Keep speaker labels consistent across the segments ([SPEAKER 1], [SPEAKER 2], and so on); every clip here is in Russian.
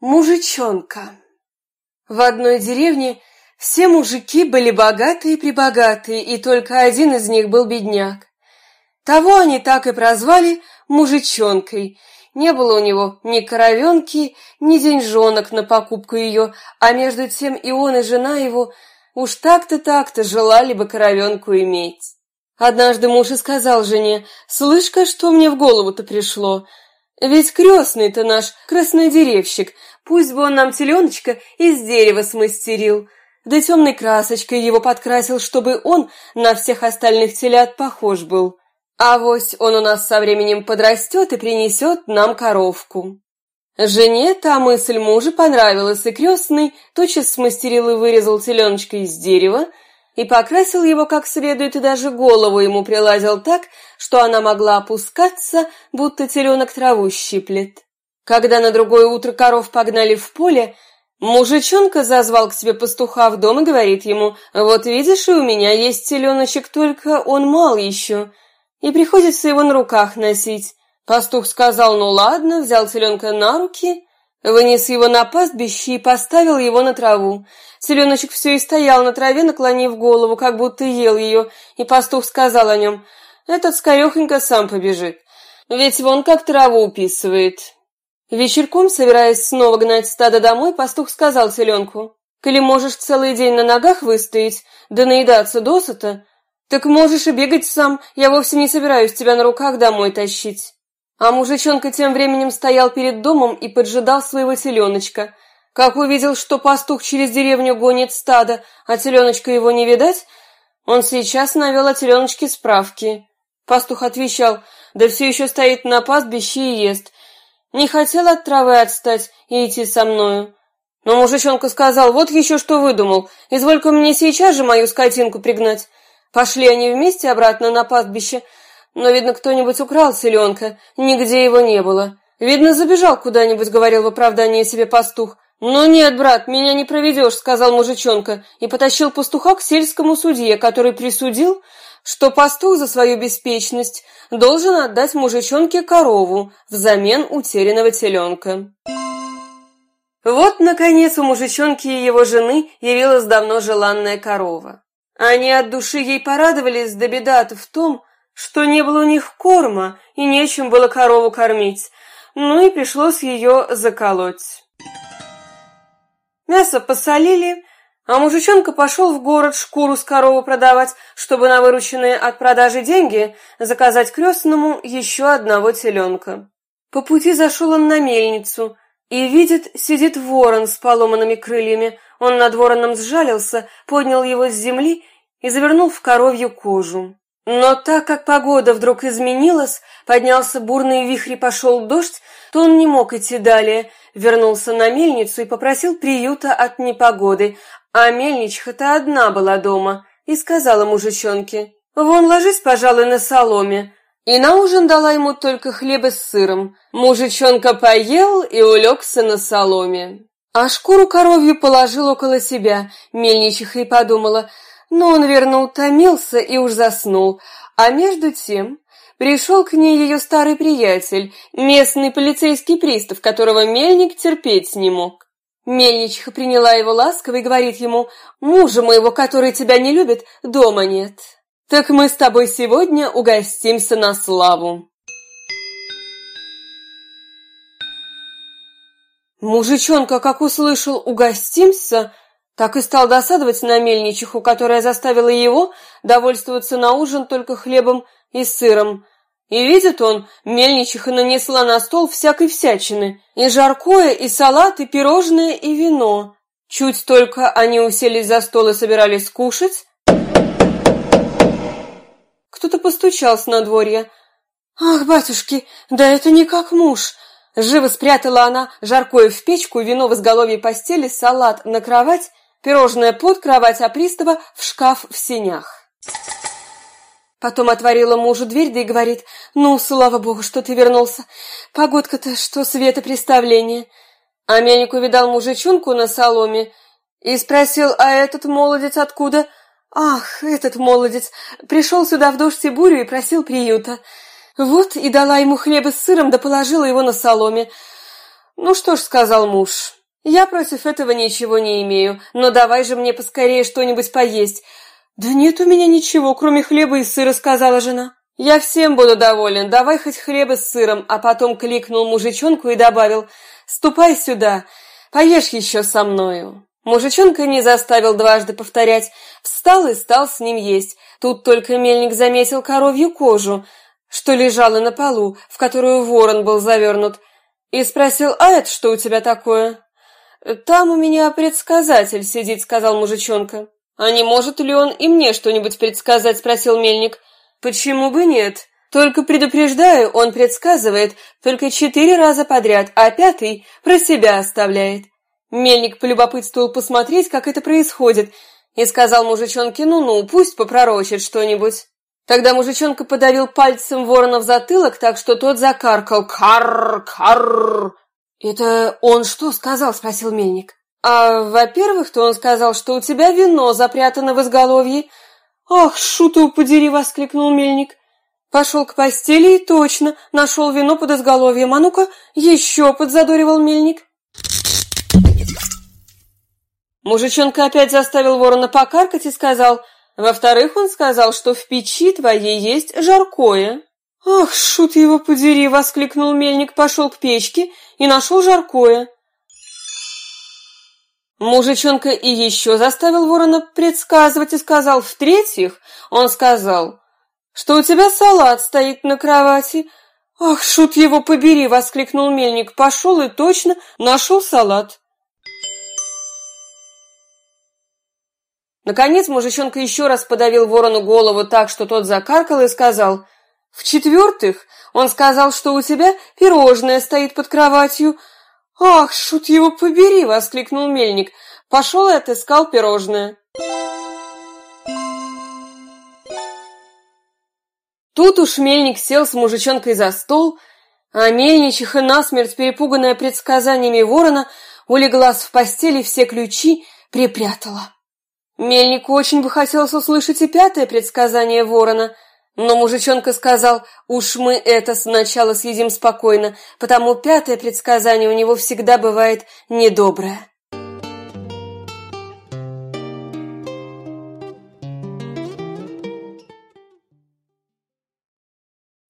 [SPEAKER 1] Мужичонка. В одной деревне все мужики были богатые-пребогатые, и только один из них был бедняк. Того они так и прозвали мужичонкой. Не было у него ни коровенки, ни деньжонок на покупку ее, а между тем и он, и жена его уж так-то так-то желали бы коровенку иметь. Однажды муж и сказал жене, «Слышь-ка, что мне в голову-то пришло? Ведь крестный-то наш краснодеревщик, Пусть бы он нам теленочка из дерева смастерил, да темной красочкой его подкрасил, чтобы он на всех остальных телят похож был. А вось он у нас со временем подрастет и принесет нам коровку. Жене та мысль мужа понравилась, и крестный тотчас смастерил и вырезал теленочка из дерева, и покрасил его как следует, и даже голову ему приладил так, что она могла опускаться, будто теленок траву щиплет. Когда на другое утро коров погнали в поле, мужичонка зазвал к себе пастуха в дом и говорит ему, «Вот видишь, и у меня есть теленочек, только он мал еще, и приходится его на руках носить». Пастух сказал, «Ну ладно», взял теленка на руки, вынес его на пастбище и поставил его на траву. Теленочек все и стоял на траве, наклонив голову, как будто ел ее, и пастух сказал о нем, «Этот скорехонько сам побежит, ведь вон как траву уписывает». Вечерком, собираясь снова гнать стадо домой, пастух сказал селенку, «Коли можешь целый день на ногах выстоять, да наедаться досыта, так можешь и бегать сам, я вовсе не собираюсь тебя на руках домой тащить». А мужичонка тем временем стоял перед домом и поджидал своего теленочка. Как увидел, что пастух через деревню гонит стадо, а теленочка его не видать, он сейчас навел о теленочке справки. Пастух отвечал, да все еще стоит на пастбище и ест, не хотел от травы отстать и идти со мною. Но мужичонка сказал, вот еще что выдумал, изволь-ка мне сейчас же мою скотинку пригнать. Пошли они вместе обратно на пастбище, но, видно, кто-нибудь украл селенка, нигде его не было. Видно, забежал куда-нибудь, говорил в оправдании себе пастух. «Ну нет, брат, меня не проведешь», — сказал мужичонка, и потащил пастуха к сельскому судье, который присудил, что пастух за свою беспечность должен отдать мужичонке корову взамен утерянного теленка. Вот, наконец, у мужичонки и его жены явилась давно желанная корова. Они от души ей порадовались, да беда-то в том, что не было у них корма и нечем было корову кормить, ну и пришлось ее заколоть. Мясо посолили, а мужичонка пошел в город шкуру с коровы продавать, чтобы на вырученные от продажи деньги заказать крестному еще одного теленка. По пути зашел он на мельницу и видит, сидит ворон с поломанными крыльями. Он над вороном сжалился, поднял его с земли и завернул в коровью кожу. Но так как погода вдруг изменилась, поднялся бурный вихрь и пошел дождь, то он не мог идти далее, вернулся на мельницу и попросил приюта от непогоды, а мельничиха-то одна была дома и сказала мужичонке, «Вон, ложись, пожалуй, на соломе». И на ужин дала ему только хлеба с сыром. Мужичонка поел и улегся на соломе. А шкуру коровью положил около себя. Мельничиха и подумала, ну, он, верно, утомился и уж заснул. А между тем пришел к ней ее старый приятель, местный полицейский пристав, которого мельник терпеть не мог. Мельничиха приняла его ласково и говорит ему, «Мужа моего, который тебя не любит, дома нет. Так мы с тобой сегодня угостимся на славу». Мужичонка, как услышал «угостимся», так и стал досадовать на мельничиху, которая заставила его довольствоваться на ужин только хлебом и сыром, и видит он, мельничиха нанесла на стол всякой всячины, и жаркое, и салат, и пирожное, и вино. Чуть только они уселись за стол и собирались кушать, кто-то постучал с надворья. «Ах, батюшки, да это не как муж!» Живо спрятала она жаркое в печку, вино в изголовье постели, салат на кровать, пирожное под кровать, а пристава в шкаф в сенях. Потом отворила мужу дверь, да и говорит, «Ну, слава богу, что ты вернулся. Погодка-то, что света представление». А Мяник увидал мужичонку на соломе и спросил, «А этот молодец откуда?» «Ах, этот молодец! Пришел сюда в дождь и бурю и просил приюта. Вот и дала ему хлеба с сыром, да положила его на соломе. Ну что ж, сказал муж, я против этого ничего не имею, но давай же мне поскорее что-нибудь поесть. Да нет у меня ничего, кроме хлеба и сыра, сказала жена. Я всем буду доволен, давай хоть хлеба с сыром, а потом кликнул мужичонку и добавил, ступай сюда, поешь еще со мною. Мужичонка не заставил дважды повторять, встал и стал с ним есть. Тут только мельник заметил коровью кожу, что лежала на полу, в которую ворон был завернут, и спросил, а это что у тебя такое? «Там у меня предсказатель сидит», — сказал мужичонка. «А не может ли он и мне что-нибудь предсказать?» — спросил мельник. «Почему бы нет? Только предупреждаю, он предсказывает только четыре раза подряд, а пятый про себя оставляет». Мельник полюбопытствовал посмотреть, как это происходит, и сказал мужичонке, ну-ну, пусть попророчит что-нибудь. Тогда мужичонка подавил пальцем ворона в затылок, так что тот закаркал «Карр! Карр!». «Это он что сказал?» — спросил мельник. «А, во-первых, то он сказал, что у тебя вино запрятано в изголовье». «Ах, шуту подери!» — воскликнул мельник. Пошел к постели и точно нашел вино под изголовьем. «А ну-ка, еще!» — подзадоривал мельник. Мужичонка опять заставил ворона покаркать и сказал, во-вторых, он сказал, что в печи твоей есть жаркое. «Ах, шут его подери!» — воскликнул мельник, пошел к печке и нашел жаркое. Мужичонка и еще заставил ворона предсказывать и сказал, в-третьих, он сказал, что у тебя салат стоит на кровати. «Ах, шут его побери!» — воскликнул мельник, пошел и точно нашел салат. Наконец мужичонка еще раз подавил ворону голову так, что тот закаркал и сказал, «В-четвертых, он сказал, что у тебя пирожное стоит под кроватью». «Ах, шут его побери!» — воскликнул мельник. Пошел и отыскал пирожное. Тут уж мельник сел с мужичонкой за стол, а мельничиха, насмерть перепуганная предсказаниями ворона, улеглась в постели все ключи припрятала. Мельнику очень бы хотелось услышать и пятое предсказание ворона, но мужичонка сказал, уж мы это сначала съедим спокойно, потому пятое предсказание у него всегда бывает недоброе.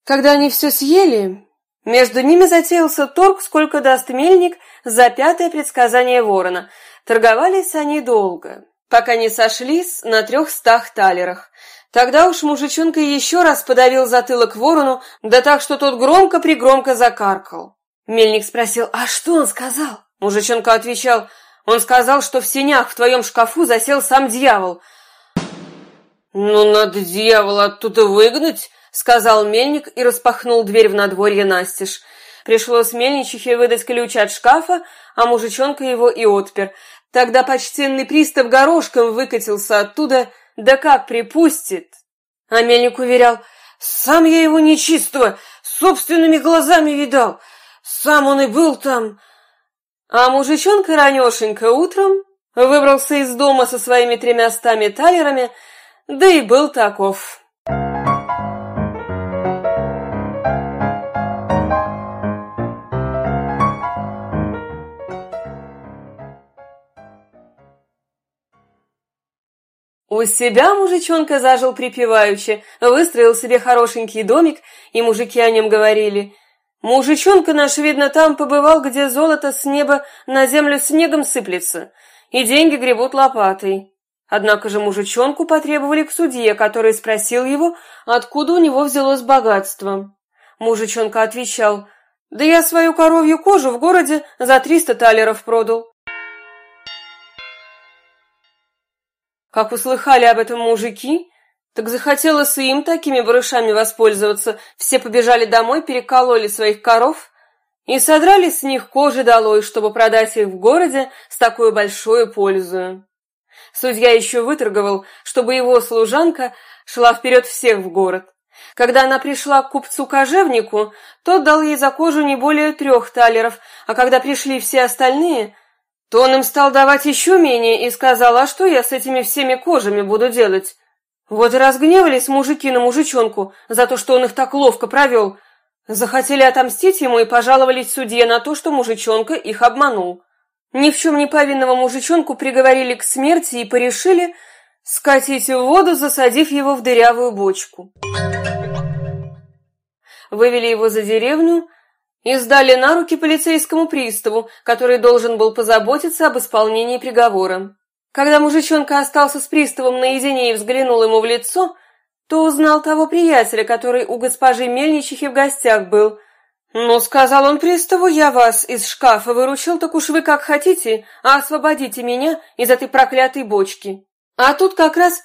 [SPEAKER 1] Когда они все съели, между ними затеялся торг, сколько даст мельник за пятое предсказание ворона. Торговались они долго пока не сошлись на трехстах талерах. Тогда уж мужичонка еще раз подавил затылок ворону, да так, что тот громко-пригромко закаркал. Мельник спросил, а что он сказал? Мужичонка отвечал, он сказал, что в сенях в твоем шкафу засел сам дьявол. «Ну, надо дьявола оттуда выгнать», — сказал мельник и распахнул дверь в надворье настежь. Пришлось мельничихе выдать ключ от шкафа, а мужичонка его и отпер. Тогда почтенный пристав горошком выкатился оттуда, да как припустит. А мельник уверял, сам я его нечистого собственными глазами видал, сам он и был там. А мужичонка ранешенько утром выбрался из дома со своими тремястами талерами, да и был таков. Себя мужичонка зажил припеваючи, выстроил себе хорошенький домик, и мужики о нем говорили. Мужичонка наш, видно, там побывал, где золото с неба на землю снегом сыплется, и деньги гребут лопатой. Однако же мужичонку потребовали к судье, который спросил его, откуда у него взялось богатство. Мужичонка отвечал, «Да я свою коровью кожу в городе за триста талеров продал». Как услыхали об этом мужики, так захотелось и им такими барышами воспользоваться. Все побежали домой, перекололи своих коров и содрали с них кожи долой, чтобы продать их в городе с такой большой пользой. Судья еще выторговал, чтобы его служанка шла вперед всех в город. Когда она пришла к купцу-кожевнику, тот дал ей за кожу не более трех талеров, а когда пришли все остальные, то он им стал давать еще менее и сказал, а что я с этими всеми кожами буду делать? Вот и разгневались мужики на мужичонку за то, что он их так ловко провел. Захотели отомстить ему и пожаловались судье на то, что мужичонка их обманул. Ни в чем не повинного мужичонку приговорили к смерти и порешили скатить в воду, засадив его в дырявую бочку. Вывели его за деревню и сдали на руки полицейскому приставу, который должен был позаботиться об исполнении приговора. Когда мужичонка остался с приставом наедине и взглянул ему в лицо, то узнал того приятеля, который у госпожи Мельничихи в гостях был. «Ну, — сказал он приставу, — я вас из шкафа выручил, так уж вы как хотите, а освободите меня из этой проклятой бочки». А тут как раз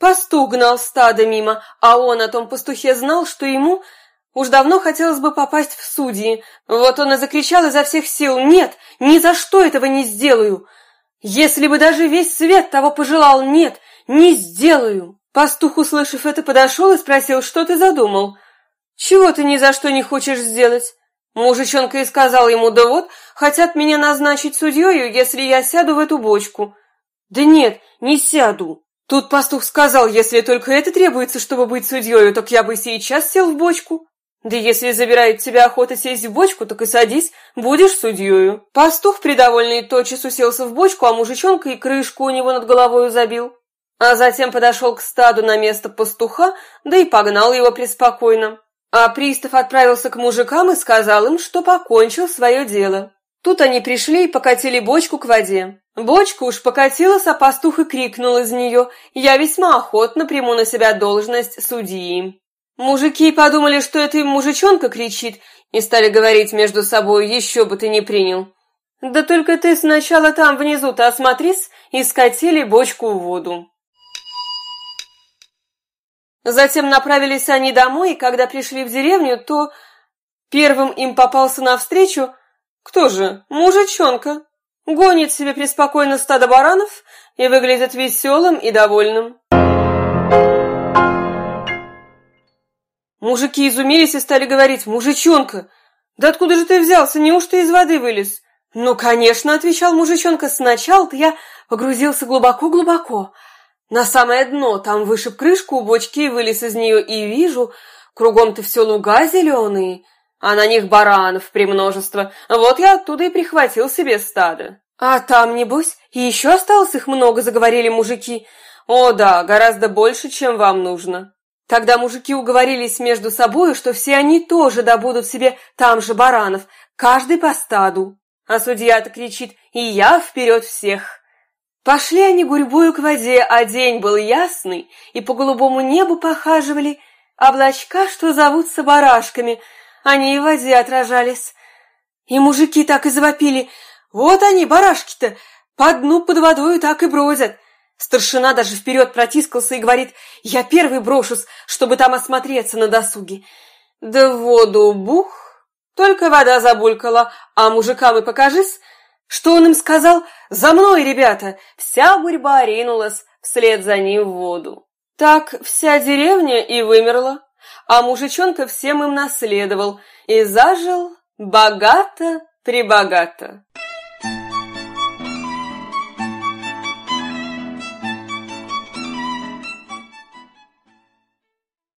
[SPEAKER 1] пастух гнал стадо мимо, а он о том пастухе знал, что ему уж давно хотелось бы попасть в судьи. Вот он и закричал изо всех сил «Нет, ни за что этого не сделаю!» Если бы даже весь свет того пожелал «Нет, не сделаю!» Пастух, услышав это, подошел и спросил, что ты задумал? Чего ты ни за что не хочешь сделать? Мужичонка и сказал ему, да вот, хотят меня назначить судьею, если я сяду в эту бочку. Да нет, не сяду. Тут пастух сказал, если только это требуется, чтобы быть судьею, так я бы сейчас сел в бочку. Да если забирает тебя охота сесть в бочку, так и садись, будешь судьею. Пастух, придовольный, тотчас уселся в бочку, а мужичонка и крышку у него над головой забил а затем подошел к стаду на место пастуха, да и погнал его преспокойно. А пристав отправился к мужикам и сказал им, что покончил свое дело. Тут они пришли и покатили бочку к воде. Бочка уж покатилась, а пастух и крикнул из нее «Я весьма охотно приму на себя должность судьи». Мужики подумали, что это им мужичонка кричит, и стали говорить между собой «Еще бы ты не принял». «Да только ты сначала там внизу-то осмотрись» и скатили бочку в воду. Затем направились они домой, и когда пришли в деревню, то первым им попался навстречу кто же? Мужичонка. Гонит себе преспокойно стадо баранов и выглядит веселым и довольным. Мужики изумились и стали говорить, «Мужичонка, да откуда же ты взялся? Неужто из воды вылез?» «Ну, конечно», — отвечал мужичонка, «сначала-то я погрузился глубоко-глубоко, на самое дно, там вышиб крышку у бочки и вылез из нее, и вижу, кругом-то все луга зеленые, а на них баранов премножество. Вот я оттуда и прихватил себе стадо. А там, небось, и еще осталось их много, заговорили мужики. О да, гораздо больше, чем вам нужно. Тогда мужики уговорились между собой, что все они тоже добудут себе там же баранов, каждый по стаду. А судья-то кричит «И я вперед всех!» Пошли они гурьбою к воде, а день был ясный, и по голубому небу похаживали облачка, что зовутся барашками. Они и в воде отражались. И мужики так и завопили. Вот они, барашки-то, по дну под водою так и бродят. Старшина даже вперед протискался и говорит, я первый брошусь, чтобы там осмотреться на досуге. Да воду бух, только вода забулькала, а мужикам и покажись, что он им сказал? «За мной, ребята!» Вся гурьба ринулась вслед за ним в воду. Так вся деревня и вымерла, а мужичонка всем им наследовал и зажил богато-пребогато.